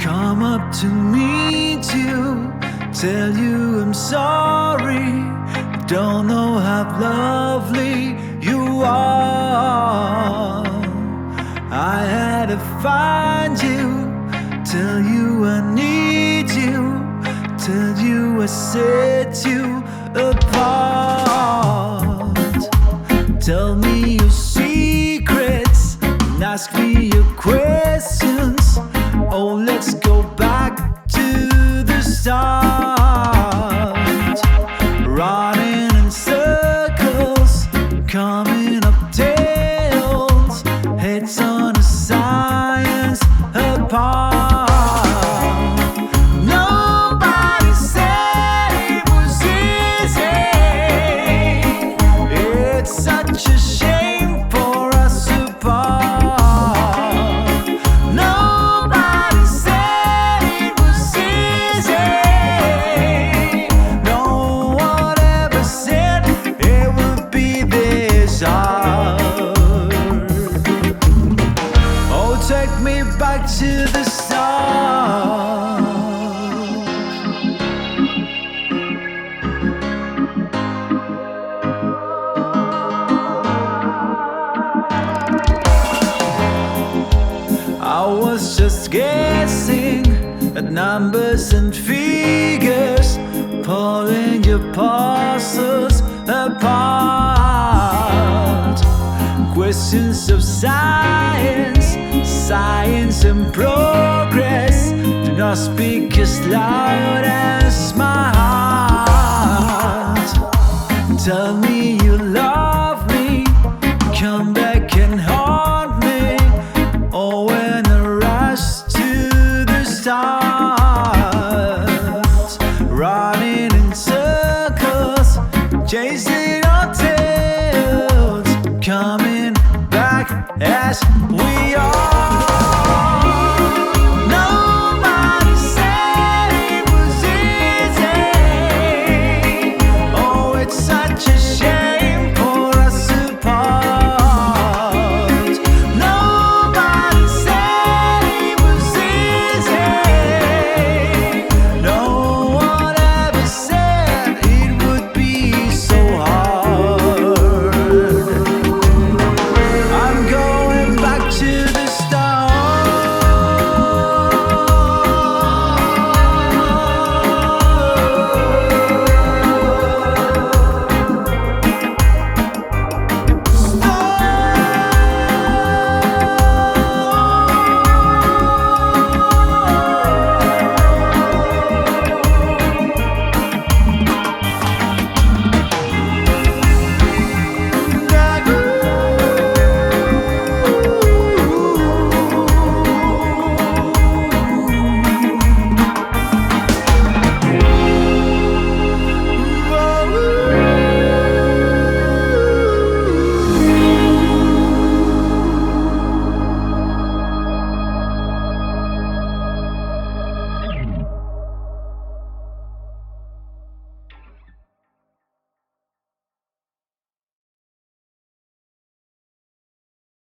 come up to meet you, tell you I'm sorry. Don't know how lovely you are. I had to find you, tell you I need you, tell you I set you apart. Take me back to the start. I was just guessing at numbers and figures, pulling your parcels apart. Questions of science, in progress. Do not speak as loud as my heart. Tell me you love me. Come back and haunt me. Oh, when I rush to the stars, running in circles, chasing.